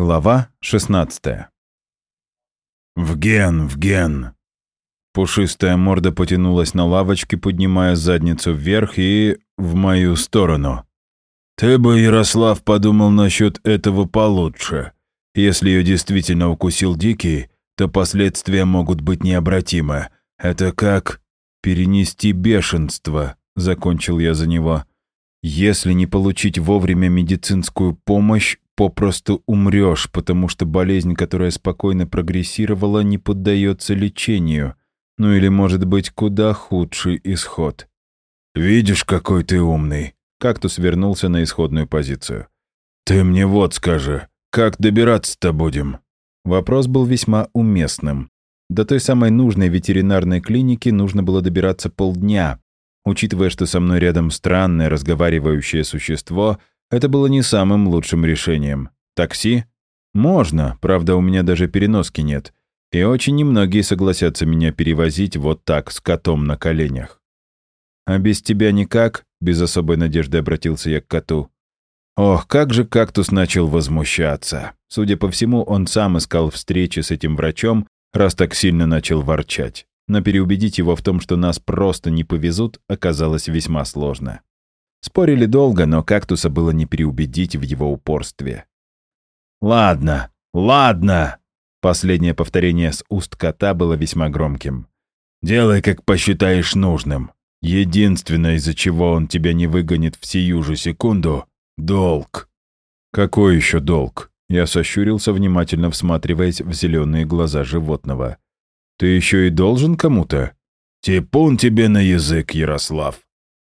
Глава 16 «Вген, Вген!» Пушистая морда потянулась на лавочке, поднимая задницу вверх и в мою сторону. «Ты бы, Ярослав, подумал насчет этого получше. Если ее действительно укусил Дикий, то последствия могут быть необратимы. Это как перенести бешенство», — закончил я за него. «Если не получить вовремя медицинскую помощь, попросту умрешь, потому что болезнь, которая спокойно прогрессировала, не поддается лечению. Ну или, может быть, куда худший исход. «Видишь, какой ты умный!» Кактус вернулся на исходную позицию. «Ты мне вот скажи, как добираться-то будем?» Вопрос был весьма уместным. До той самой нужной ветеринарной клиники нужно было добираться полдня. Учитывая, что со мной рядом странное разговаривающее существо, это было не самым лучшим решением. Такси? Можно, правда, у меня даже переноски нет. И очень немногие согласятся меня перевозить вот так, с котом на коленях. «А без тебя никак?» — без особой надежды обратился я к коту. Ох, как же кактус начал возмущаться. Судя по всему, он сам искал встречи с этим врачом, раз так сильно начал ворчать. Но переубедить его в том, что нас просто не повезут, оказалось весьма сложно. Спорили долго, но кактуса было не переубедить в его упорстве. «Ладно, ладно!» Последнее повторение с уст кота было весьма громким. «Делай, как посчитаешь нужным. Единственное, из-за чего он тебя не выгонит в сию же секунду — долг». «Какой еще долг?» Я сощурился, внимательно всматриваясь в зеленые глаза животного. «Ты еще и должен кому-то?» «Типун тебе на язык, Ярослав!»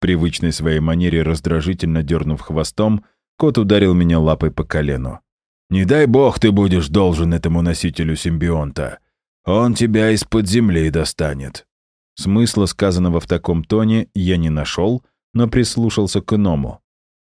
привычной своей манере раздражительно дернув хвостом, кот ударил меня лапой по колену. «Не дай бог ты будешь должен этому носителю симбионта. Он тебя из-под земли достанет». Смысла, сказанного в таком тоне, я не нашел, но прислушался к иному.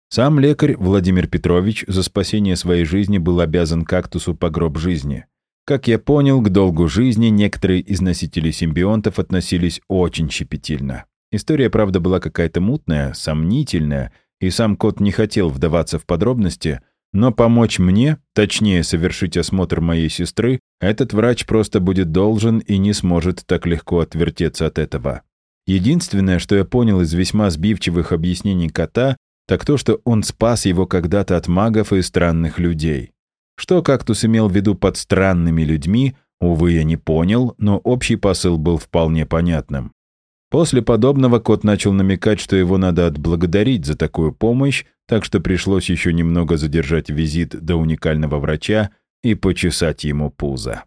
Сам лекарь Владимир Петрович за спасение своей жизни был обязан кактусу по гроб жизни. Как я понял, к долгу жизни некоторые из носителей симбионтов относились очень щепетильно. История, правда, была какая-то мутная, сомнительная, и сам кот не хотел вдаваться в подробности, но помочь мне, точнее совершить осмотр моей сестры, этот врач просто будет должен и не сможет так легко отвертеться от этого. Единственное, что я понял из весьма сбивчивых объяснений кота, так то, что он спас его когда-то от магов и странных людей. Что кактус имел в виду под странными людьми, увы, я не понял, но общий посыл был вполне понятным. После подобного кот начал намекать, что его надо отблагодарить за такую помощь, так что пришлось еще немного задержать визит до уникального врача и почесать ему пузо.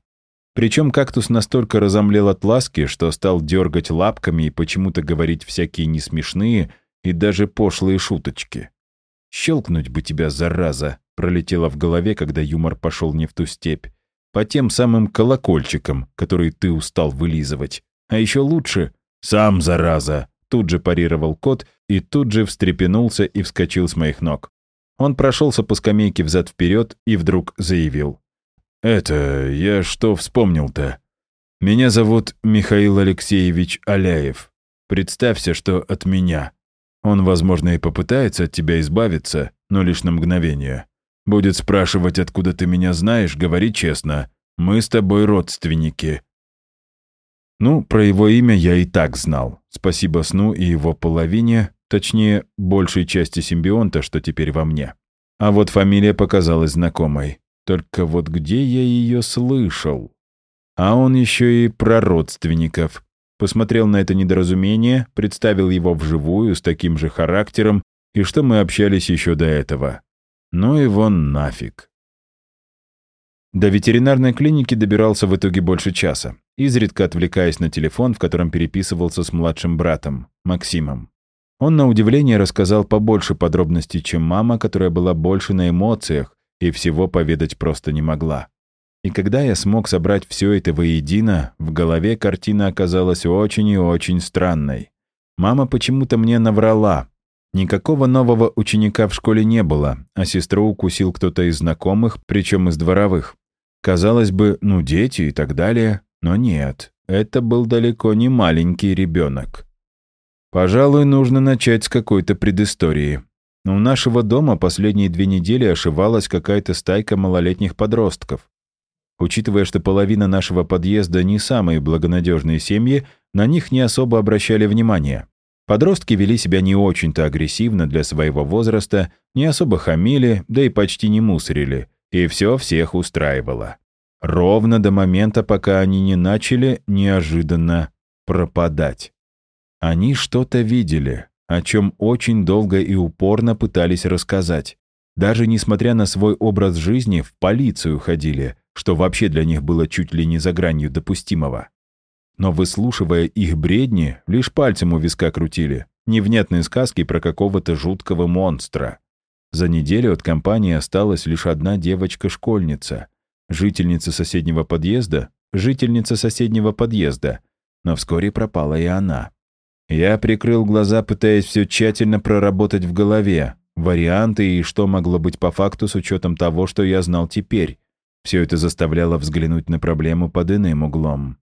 Причем кактус настолько разомлел от ласки, что стал дергать лапками и почему-то говорить всякие несмешные и даже пошлые шуточки. «Щелкнуть бы тебя, зараза!» пролетело в голове, когда юмор пошел не в ту степь. По тем самым колокольчикам, которые ты устал вылизывать. А еще лучше «Сам, зараза!» Тут же парировал кот и тут же встрепенулся и вскочил с моих ног. Он прошелся по скамейке взад-вперед и вдруг заявил. «Это, я что вспомнил-то? Меня зовут Михаил Алексеевич Аляев. Представься, что от меня. Он, возможно, и попытается от тебя избавиться, но лишь на мгновение. Будет спрашивать, откуда ты меня знаешь, говори честно. Мы с тобой родственники. Ну, про его имя я и так знал. Спасибо сну и его половине, точнее, большей части симбионта, что теперь во мне. А вот фамилия показалась знакомой. Только вот где я ее слышал? А он еще и про родственников. Посмотрел на это недоразумение, представил его вживую с таким же характером, и что мы общались еще до этого. Ну вон нафиг. До ветеринарной клиники добирался в итоге больше часа, изредка отвлекаясь на телефон, в котором переписывался с младшим братом, Максимом. Он, на удивление, рассказал побольше подробностей, чем мама, которая была больше на эмоциях и всего поведать просто не могла. И когда я смог собрать все это воедино, в голове картина оказалась очень и очень странной. Мама почему-то мне наврала. Никакого нового ученика в школе не было, а сестру укусил кто-то из знакомых, причем из дворовых. Казалось бы, ну дети и так далее, но нет, это был далеко не маленький ребенок. Пожалуй, нужно начать с какой-то предыстории. у нашего дома последние две недели ошивалась какая-то стайка малолетних подростков. Учитывая, что половина нашего подъезда не самые благонадежные семьи, на них не особо обращали внимания. Подростки вели себя не очень-то агрессивно для своего возраста, не особо хамили, да и почти не мусорили, и все всех устраивало. Ровно до момента, пока они не начали неожиданно пропадать. Они что-то видели, о чем очень долго и упорно пытались рассказать. Даже несмотря на свой образ жизни, в полицию ходили, что вообще для них было чуть ли не за гранью допустимого. Но выслушивая их бредни, лишь пальцем у виска крутили. Невнятные сказки про какого-то жуткого монстра. За неделю от компании осталась лишь одна девочка-школьница. Жительница соседнего подъезда, жительница соседнего подъезда. Но вскоре пропала и она. Я прикрыл глаза, пытаясь все тщательно проработать в голове. Варианты и что могло быть по факту с учетом того, что я знал теперь. Все это заставляло взглянуть на проблему под иным углом.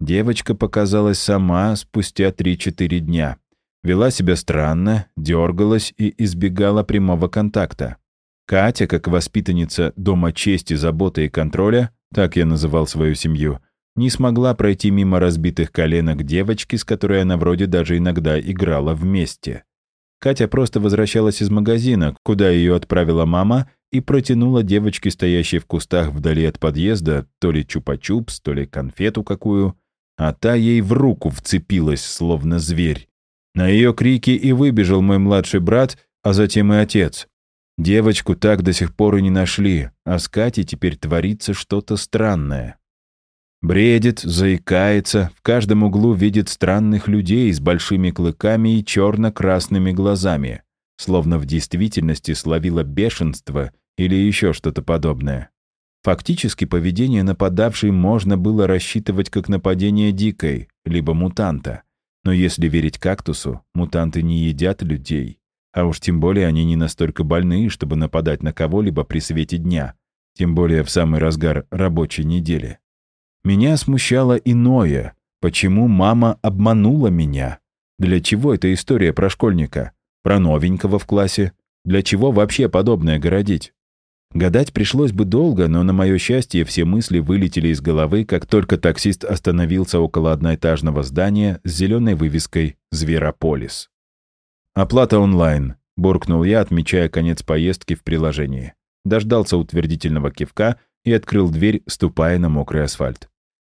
Девочка показалась сама спустя 3-4 дня. Вела себя странно, дергалась и избегала прямого контакта. Катя, как воспитанница Дома чести, заботы и контроля, так я называл свою семью, не смогла пройти мимо разбитых коленок девочки, с которой она вроде даже иногда играла вместе. Катя просто возвращалась из магазина, куда ее отправила мама, и протянула девочке, стоящей в кустах вдали от подъезда, то ли чупа-чупс, то ли конфету какую, а та ей в руку вцепилась, словно зверь. На ее крики и выбежал мой младший брат, а затем и отец. Девочку так до сих пор и не нашли, а с Катей теперь творится что-то странное. Бредит, заикается, в каждом углу видит странных людей с большими клыками и черно-красными глазами, словно в действительности словила бешенство или еще что-то подобное. Фактически поведение нападавшей можно было рассчитывать как нападение дикой, либо мутанта. Но если верить кактусу, мутанты не едят людей. А уж тем более они не настолько больные, чтобы нападать на кого-либо при свете дня, тем более в самый разгар рабочей недели. Меня смущало иное. Почему мама обманула меня? Для чего эта история про школьника? Про новенького в классе? Для чего вообще подобное городить? Гадать пришлось бы долго, но на мое счастье все мысли вылетели из головы, как только таксист остановился около одноэтажного здания с зеленой вывеской «Зверополис». «Оплата онлайн», — буркнул я, отмечая конец поездки в приложении. Дождался утвердительного кивка и открыл дверь, ступая на мокрый асфальт.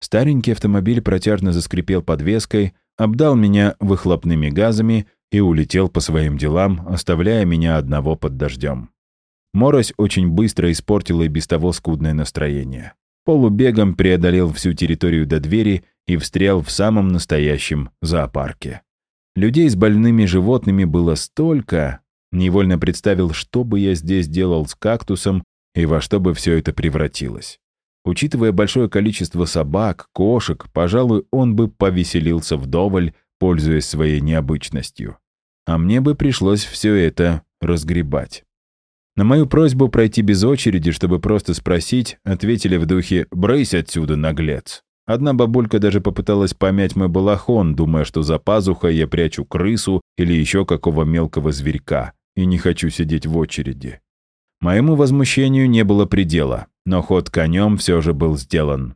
Старенький автомобиль протяжно заскрипел подвеской, обдал меня выхлопными газами и улетел по своим делам, оставляя меня одного под дождем. Морось очень быстро испортила и без того скудное настроение. Полубегом преодолел всю территорию до двери и встрял в самом настоящем зоопарке. Людей с больными животными было столько, невольно представил, что бы я здесь делал с кактусом и во что бы все это превратилось. Учитывая большое количество собак, кошек, пожалуй, он бы повеселился вдоволь, пользуясь своей необычностью. А мне бы пришлось все это разгребать. На мою просьбу пройти без очереди, чтобы просто спросить, ответили в духе «Брысь отсюда, наглец». Одна бабулька даже попыталась помять мой балахон, думая, что за пазухой я прячу крысу или еще какого мелкого зверька, и не хочу сидеть в очереди. Моему возмущению не было предела, но ход конем все же был сделан.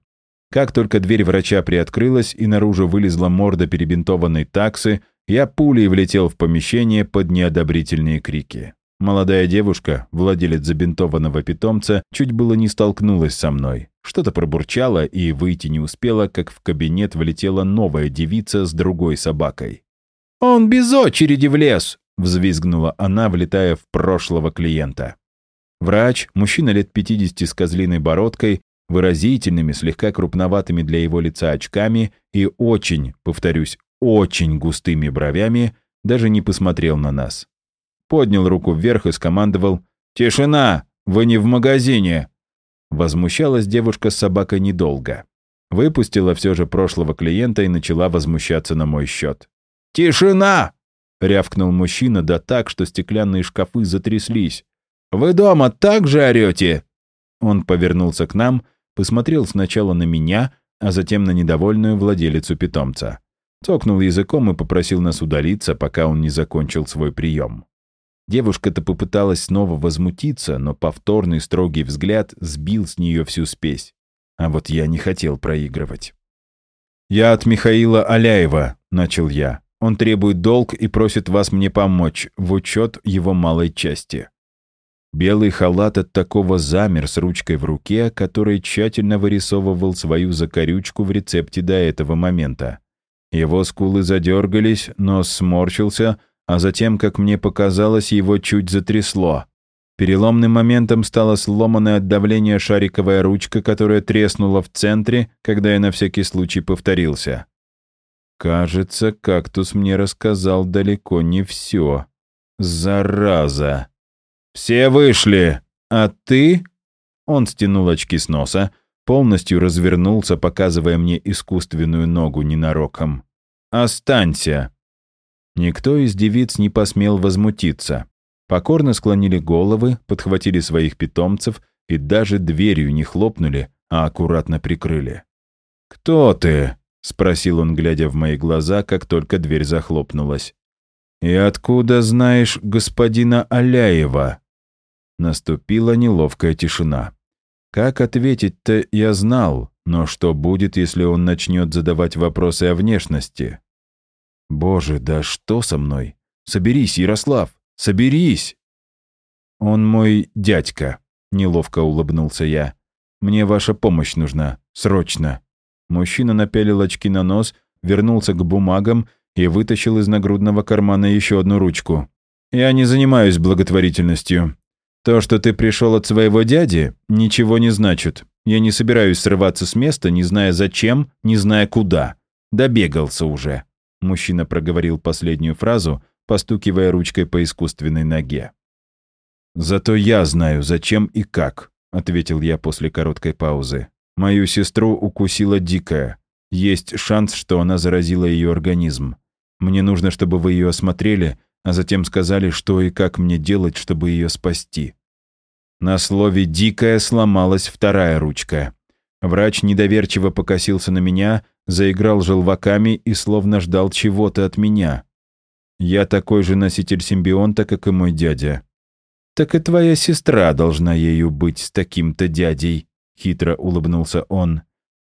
Как только дверь врача приоткрылась и наружу вылезла морда перебинтованной таксы, я пулей влетел в помещение под неодобрительные крики. Молодая девушка, владелец забинтованного питомца, чуть было не столкнулась со мной. Что-то пробурчала и выйти не успела, как в кабинет влетела новая девица с другой собакой. «Он без очереди влез!» — взвизгнула она, влетая в прошлого клиента. Врач, мужчина лет 50 с козлиной бородкой, выразительными, слегка крупноватыми для его лица очками и очень, повторюсь, очень густыми бровями, даже не посмотрел на нас. Поднял руку вверх и скомандовал «Тишина! Вы не в магазине!» Возмущалась девушка с собакой недолго. Выпустила все же прошлого клиента и начала возмущаться на мой счет. «Тишина!» — рявкнул мужчина, да так, что стеклянные шкафы затряслись. Вы дома так же орете?» Он повернулся к нам, посмотрел сначала на меня, а затем на недовольную владелицу питомца. Цокнул языком и попросил нас удалиться, пока он не закончил свой прием. Девушка-то попыталась снова возмутиться, но повторный строгий взгляд сбил с нее всю спесь. А вот я не хотел проигрывать. «Я от Михаила Аляева», — начал я. «Он требует долг и просит вас мне помочь в учет его малой части». Белый халат от такого замер с ручкой в руке, который тщательно вырисовывал свою закорючку в рецепте до этого момента. Его скулы задергались, нос сморщился, а затем, как мне показалось, его чуть затрясло. Переломным моментом стала сломанная от давления шариковая ручка, которая треснула в центре, когда я на всякий случай повторился. Кажется, кактус мне рассказал далеко не все. Зараза! «Все вышли! А ты...» Он стянул очки с носа, полностью развернулся, показывая мне искусственную ногу ненароком. «Останься!» Никто из девиц не посмел возмутиться. Покорно склонили головы, подхватили своих питомцев и даже дверью не хлопнули, а аккуратно прикрыли. «Кто ты?» — спросил он, глядя в мои глаза, как только дверь захлопнулась. «И откуда знаешь господина Аляева?» Наступила неловкая тишина. Как ответить-то я знал, но что будет, если он начнет задавать вопросы о внешности? Боже, да что со мной? Соберись, Ярослав, соберись! Он мой дядька, неловко улыбнулся я. Мне ваша помощь нужна, срочно. Мужчина напялил очки на нос, вернулся к бумагам и вытащил из нагрудного кармана еще одну ручку. «Я не занимаюсь благотворительностью. То, что ты пришел от своего дяди, ничего не значит. Я не собираюсь срываться с места, не зная зачем, не зная куда. Добегался уже». Мужчина проговорил последнюю фразу, постукивая ручкой по искусственной ноге. «Зато я знаю, зачем и как», — ответил я после короткой паузы. «Мою сестру укусила дикая. Есть шанс, что она заразила ее организм. Мне нужно, чтобы вы ее осмотрели, а затем сказали, что и как мне делать, чтобы ее спасти. На слове «дикая» сломалась вторая ручка. Врач недоверчиво покосился на меня, заиграл желваками и словно ждал чего-то от меня. Я такой же носитель симбионта, как и мой дядя. «Так и твоя сестра должна ею быть с таким-то дядей», — хитро улыбнулся он.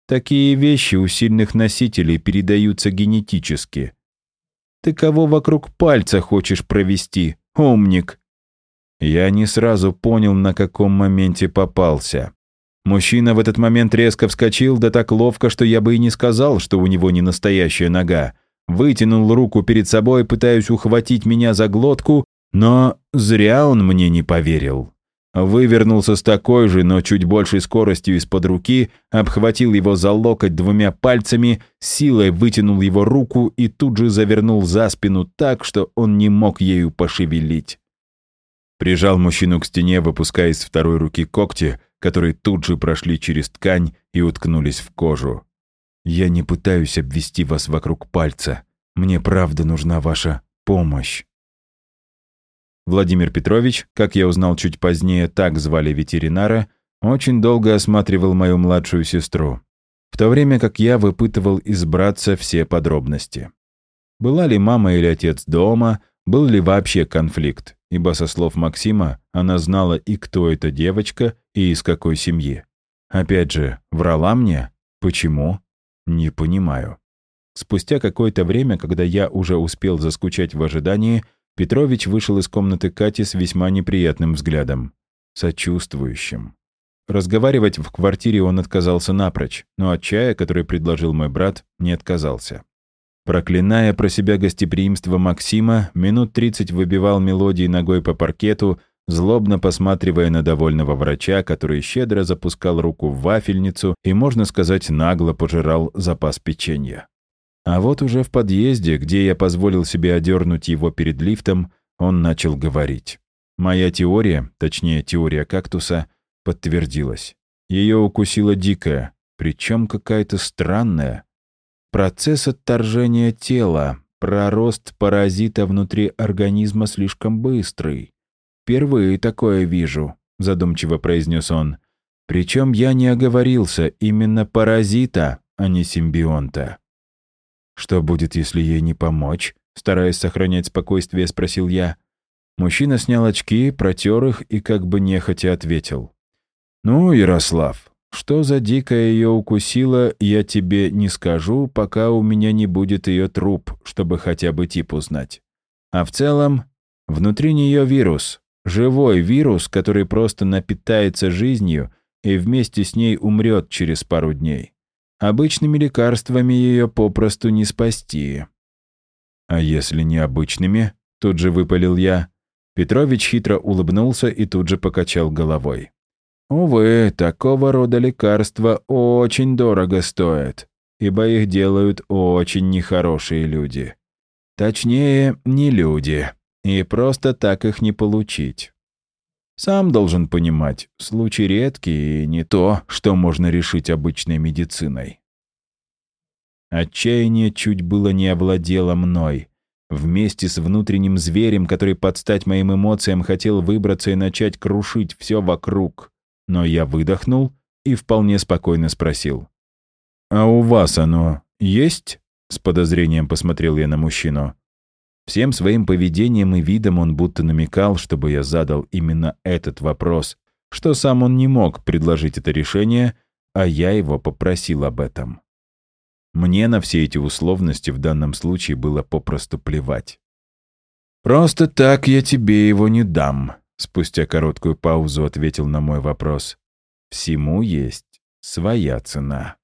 «Такие вещи у сильных носителей передаются генетически. Ты кого вокруг пальца хочешь провести, умник?» Я не сразу понял, на каком моменте попался. Мужчина в этот момент резко вскочил, да так ловко, что я бы и не сказал, что у него не настоящая нога. Вытянул руку перед собой, пытаясь ухватить меня за глотку, но зря он мне не поверил. Вывернулся с такой же, но чуть большей скоростью из-под руки, обхватил его за локоть двумя пальцами, силой вытянул его руку и тут же завернул за спину так, что он не мог ею пошевелить. Прижал мужчину к стене, выпуская из второй руки когти, которые тут же прошли через ткань и уткнулись в кожу. «Я не пытаюсь обвести вас вокруг пальца. Мне правда нужна ваша помощь». Владимир Петрович, как я узнал чуть позднее, так звали ветеринара, очень долго осматривал мою младшую сестру, в то время как я выпытывал из братца все подробности. Была ли мама или отец дома, был ли вообще конфликт, ибо, со слов Максима, она знала и кто эта девочка, и из какой семьи. Опять же, врала мне? Почему? Не понимаю. Спустя какое-то время, когда я уже успел заскучать в ожидании, Петрович вышел из комнаты Кати с весьма неприятным взглядом. Сочувствующим. Разговаривать в квартире он отказался напрочь, но от чая, который предложил мой брат, не отказался. Проклиная про себя гостеприимство Максима, минут тридцать выбивал мелодии ногой по паркету, злобно посматривая на довольного врача, который щедро запускал руку в вафельницу и, можно сказать, нагло пожирал запас печенья. А вот уже в подъезде, где я позволил себе одернуть его перед лифтом, он начал говорить. Моя теория, точнее теория кактуса, подтвердилась. Ее укусила дикая, причем какая-то странная. Процесс отторжения тела, пророст паразита внутри организма слишком быстрый. «Впервые такое вижу», — задумчиво произнес он. «Причем я не оговорился, именно паразита, а не симбионта». «Что будет, если ей не помочь?» Стараясь сохранять спокойствие, спросил я. Мужчина снял очки, протер их и как бы нехотя ответил. «Ну, Ярослав, что за дикая ее укусила, я тебе не скажу, пока у меня не будет ее труп, чтобы хотя бы тип узнать. А в целом, внутри нее вирус, живой вирус, который просто напитается жизнью и вместе с ней умрет через пару дней. Обычными лекарствами ее попросту не спасти». «А если не обычными?» — тут же выпалил я. Петрович хитро улыбнулся и тут же покачал головой. Увы, такого рода лекарства очень дорого стоят, ибо их делают очень нехорошие люди. Точнее, не люди, и просто так их не получить. Сам должен понимать, случай редкий и не то, что можно решить обычной медициной. Отчаяние чуть было не овладело мной. Вместе с внутренним зверем, который под стать моим эмоциям хотел выбраться и начать крушить все вокруг. Но я выдохнул и вполне спокойно спросил. «А у вас оно есть?» С подозрением посмотрел я на мужчину. Всем своим поведением и видом он будто намекал, чтобы я задал именно этот вопрос, что сам он не мог предложить это решение, а я его попросил об этом. Мне на все эти условности в данном случае было попросту плевать. «Просто так я тебе его не дам», Спустя короткую паузу ответил на мой вопрос. «Всему есть своя цена».